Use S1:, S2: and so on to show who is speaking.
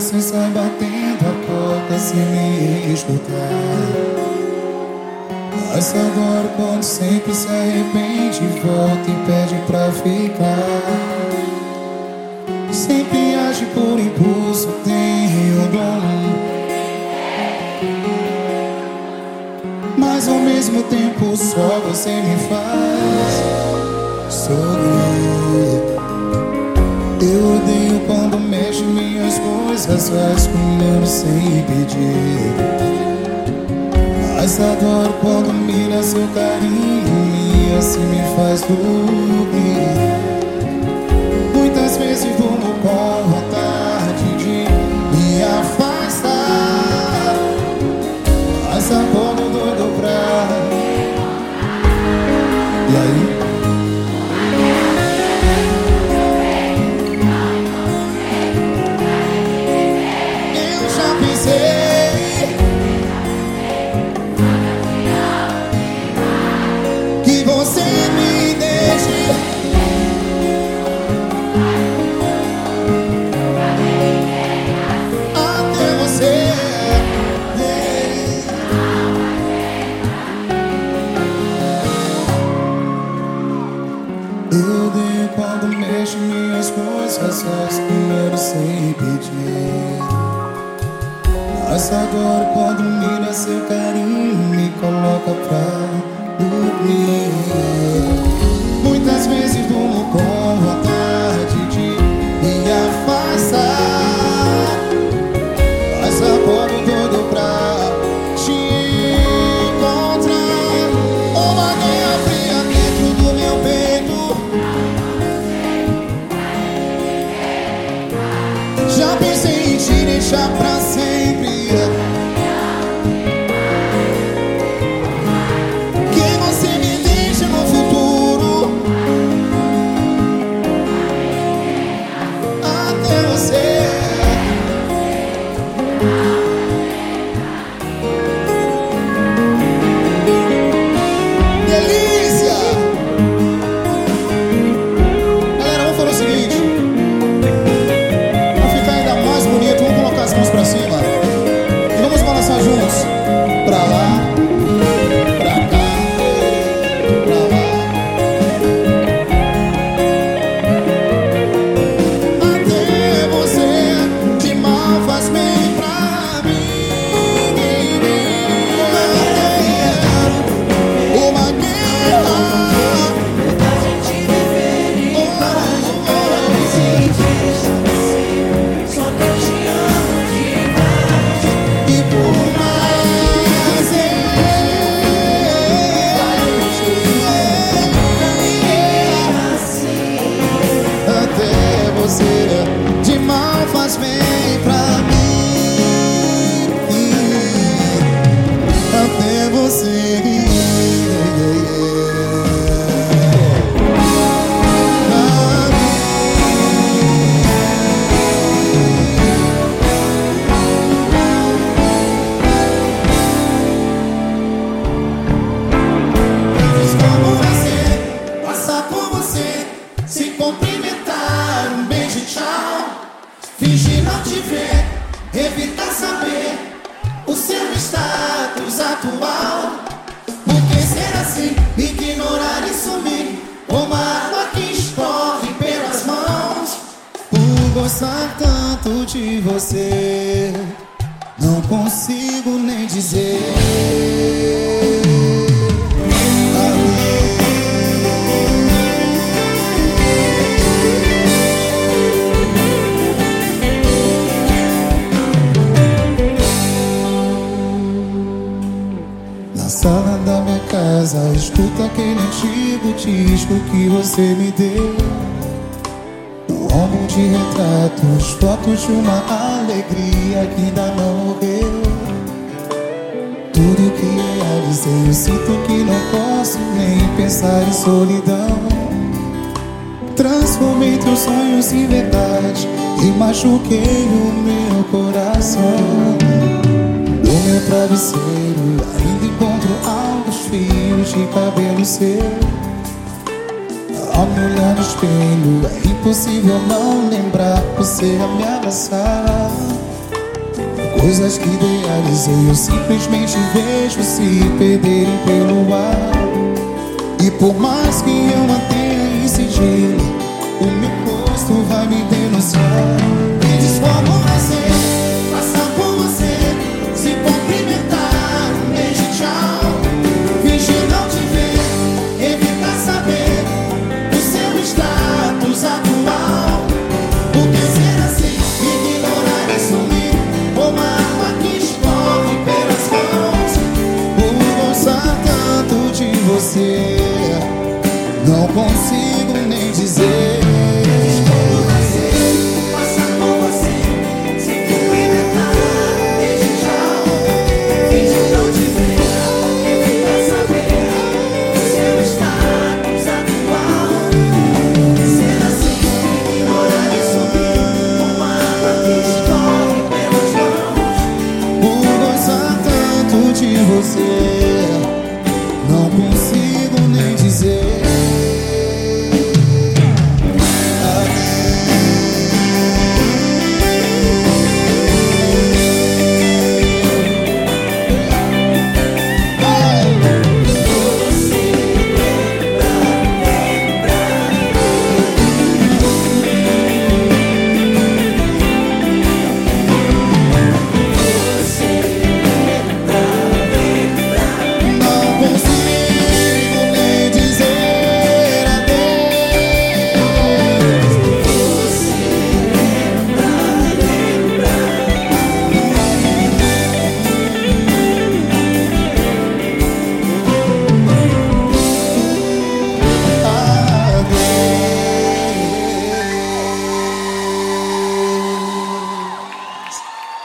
S1: você sai batendo a porta sem me escutar. Mas agora quando sempre se arrepende, volta e pede pra ficar. Sempre age por impulso, tem o dom. Mas ao mesmo tempo só você me faz sorrir. Coisas, faz comigo sem pedir. Mas adoro quando mira seu carinho e assim me faz dormir. Muitas vezes durmo com vontade de me afastar. Mas acordo doido pra. E aí? Você me deixe. Até você. Eu odeio quando mexe minhas coisas, primeiro sem pedir. Mas adoro quando mira seu carinho você, não consigo nem dizer. Sala da minha casa, escuta aquele antigo disco que você me deu. Um álbum de retratos, fotos de uma alegria que ainda não morreu. Tudo que realizei, eu sinto que não posso nem pensar em solidão. Transformei teus sonhos em verdade e machuquei o meu coração. No meu travesseiro ainda encontro alguns fios de cabelo seu. Ao me olhar no espelho é impossível não lembrar você a me abraçar. Coisas que idealizei eu simplesmente vejo se perderem pelo ar E por mais que eu mantenha em sigilo O meu rosto dizer